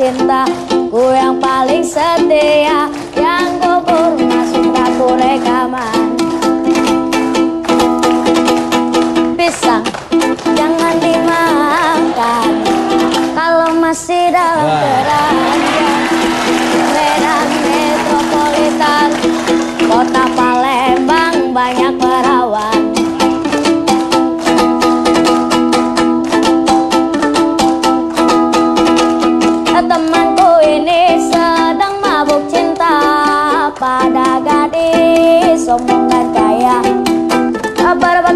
cinta Ku yang paling setia Yang gugur masuk kartu rekaman Pisang jangan dimakan Kalau masih dalam terang. Gadis sombong dan kaya berbagai